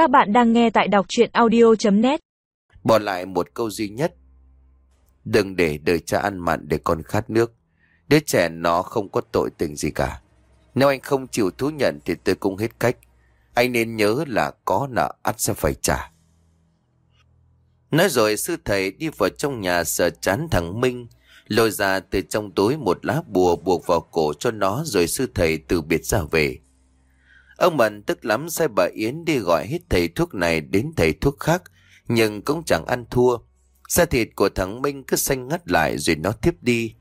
Các bạn đang nghe tại đọc chuyện audio.net Bỏ lại một câu duy nhất. Đừng để đời cha ăn mặn để con khát nước. Đứa trẻ nó không có tội tình gì cả. Nếu anh không chịu thú nhận thì tôi cũng hết cách. Anh nên nhớ là có nợ ắt sẽ phải trả. Nói rồi sư thầy đi vào trong nhà sợ chán thằng Minh, lôi ra từ trong túi một lá bùa buộc vào cổ cho nó rồi sư thầy từ biệt ra về. Ông Mận tức lắm sai bà Yến đi gọi hết thầy thuốc này đến thầy thuốc khác, nhưng cũng chẳng ăn thua. Da thịt của thằng Minh cứ xanh ngắt lại rồi nó tiếp đi.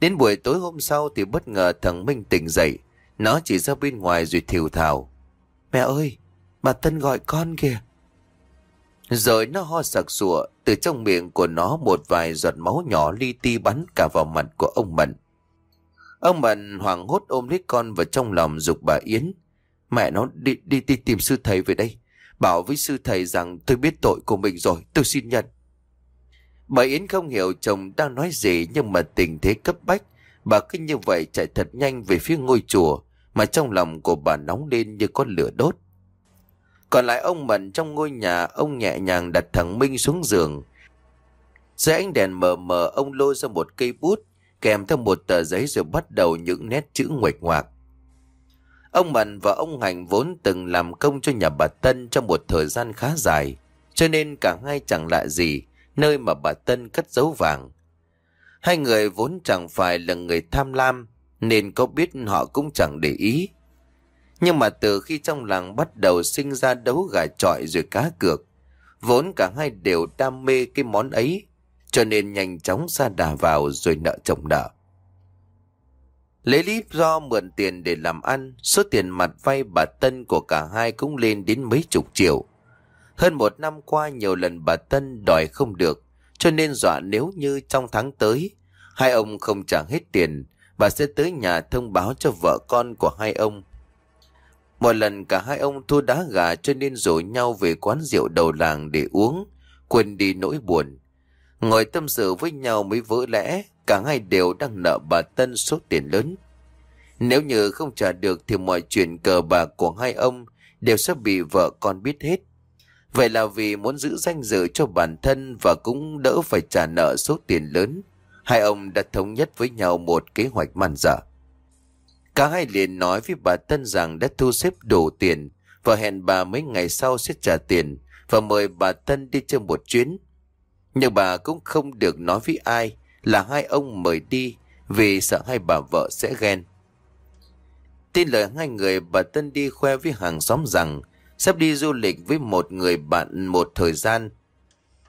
Đến buổi tối hôm sau thì bất ngờ thằng Minh tỉnh dậy, nó chỉ ra bên ngoài rồi thiều thào. Mẹ ơi, bà Tân gọi con kìa. Rồi nó ho sặc sụa, từ trong miệng của nó một vài giọt máu nhỏ li ti bắn cả vào mặt của ông Mận. Ông Mận hoảng hốt ôm lấy con vào trong lòng dục bà Yến. Mẹ nó đi, đi đi tìm sư thầy về đây. Bảo với sư thầy rằng tôi biết tội của mình rồi, tôi xin nhận. Bà Yến không hiểu chồng đang nói gì nhưng mà tình thế cấp bách. Bà cứ như vậy chạy thật nhanh về phía ngôi chùa mà trong lòng của bà nóng lên như có lửa đốt. Còn lại ông Mận trong ngôi nhà, ông nhẹ nhàng đặt thằng Minh xuống giường. Dưới ánh đèn mờ mờ, ông lôi ra một cây bút, kèm theo một tờ giấy rồi bắt đầu những nét chữ nguệch ngoạc. Ông Mận và ông Hành vốn từng làm công cho nhà bà Tân trong một thời gian khá dài, cho nên cả hai chẳng lạ gì nơi mà bà Tân cất giấu vàng. Hai người vốn chẳng phải là người tham lam, nên có biết họ cũng chẳng để ý. Nhưng mà từ khi trong làng bắt đầu sinh ra đấu gà trọi rồi cá cược, vốn cả hai đều đam mê cái món ấy, cho nên nhanh chóng ra đà vào rồi nợ chồng nợ. Lấy lý do mượn tiền để làm ăn, số tiền mặt vay bà Tân của cả hai cũng lên đến mấy chục triệu. Hơn một năm qua nhiều lần bà Tân đòi không được, cho nên dọa nếu như trong tháng tới, hai ông không trả hết tiền, bà sẽ tới nhà thông báo cho vợ con của hai ông một lần cả hai ông thua đá gà cho nên rủ nhau về quán rượu đầu làng để uống, quên đi nỗi buồn. Ngồi tâm sự với nhau mới vỡ lẽ, cả hai đều đang nợ bà Tân số tiền lớn. Nếu như không trả được thì mọi chuyện cờ bạc của hai ông đều sẽ bị vợ con biết hết. Vậy là vì muốn giữ danh dự cho bản thân và cũng đỡ phải trả nợ số tiền lớn, hai ông đã thống nhất với nhau một kế hoạch man dở. Cả hai liền nói với bà Tân rằng đã thu xếp đủ tiền và hẹn bà mấy ngày sau sẽ trả tiền và mời bà Tân đi chơi một chuyến. Nhưng bà cũng không được nói với ai là hai ông mời đi vì sợ hai bà vợ sẽ ghen. Tin lời hai người bà Tân đi khoe với hàng xóm rằng sắp đi du lịch với một người bạn một thời gian.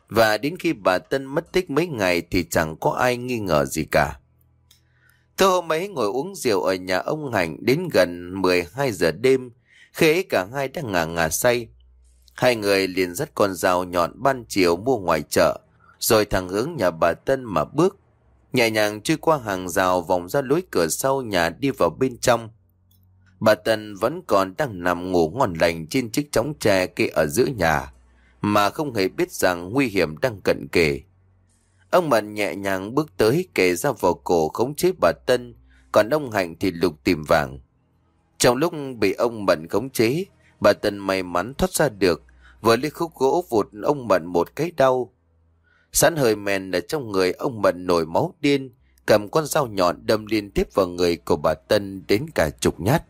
Và đến khi bà Tân mất tích mấy ngày thì chẳng có ai nghi ngờ gì cả. Thơ hôm ấy ngồi uống rượu ở nhà ông Hành đến gần 12 giờ đêm, khi ấy cả hai đang ngả ngả say. Hai người liền dắt con dao nhọn ban chiều mua ngoài chợ, rồi thẳng hướng nhà bà Tân mà bước. Nhẹ nhàng chui qua hàng rào vòng ra lối cửa sau nhà đi vào bên trong. Bà Tân vẫn còn đang nằm ngủ ngon lành trên chiếc chóng tre kia ở giữa nhà, mà không hề biết rằng nguy hiểm đang cận kề. Ông Mận nhẹ nhàng bước tới kề ra vào cổ khống chế bà Tân, còn ông Hạnh thì lục tìm vàng. Trong lúc bị ông Mận khống chế, bà Tân may mắn thoát ra được, vừa lấy khúc gỗ vụt ông Mận một cái đau. Sẵn hơi men ở trong người ông Mận nổi máu điên, cầm con dao nhọn đâm liên tiếp vào người của bà Tân đến cả chục nhát.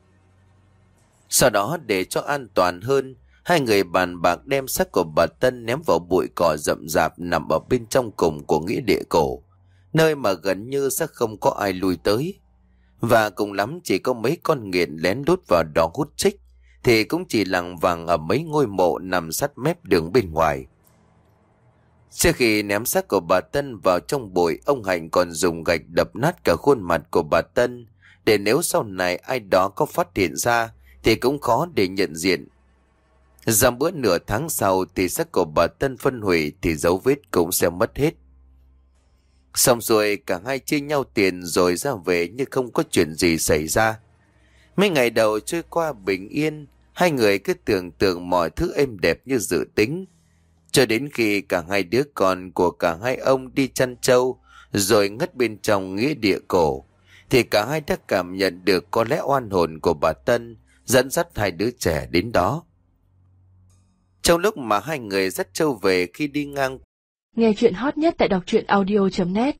Sau đó để cho an toàn hơn, Hai người bàn bạc đem xác của bà Tân ném vào bụi cỏ rậm rạp nằm ở bên trong cùng của nghĩa địa cổ, nơi mà gần như sẽ không có ai lui tới. Và cùng lắm chỉ có mấy con nghiện lén đút vào đó hút chích, thì cũng chỉ lặng vàng ở mấy ngôi mộ nằm sát mép đường bên ngoài. Trước khi ném xác của bà Tân vào trong bụi, ông Hạnh còn dùng gạch đập nát cả khuôn mặt của bà Tân, để nếu sau này ai đó có phát hiện ra, thì cũng khó để nhận diện Giảm bữa nửa tháng sau thì xác của bà Tân phân hủy thì dấu vết cũng sẽ mất hết. Xong rồi cả hai chia nhau tiền rồi ra về như không có chuyện gì xảy ra. Mấy ngày đầu trôi qua bình yên, hai người cứ tưởng tượng mọi thứ êm đẹp như dự tính. Cho đến khi cả hai đứa con của cả hai ông đi chăn trâu rồi ngất bên trong nghĩa địa cổ, thì cả hai đã cảm nhận được có lẽ oan hồn của bà Tân dẫn dắt hai đứa trẻ đến đó. Trong lúc mà hai người dắt trâu về khi đi ngang Nghe chuyện hot nhất tại đọc truyện audio.net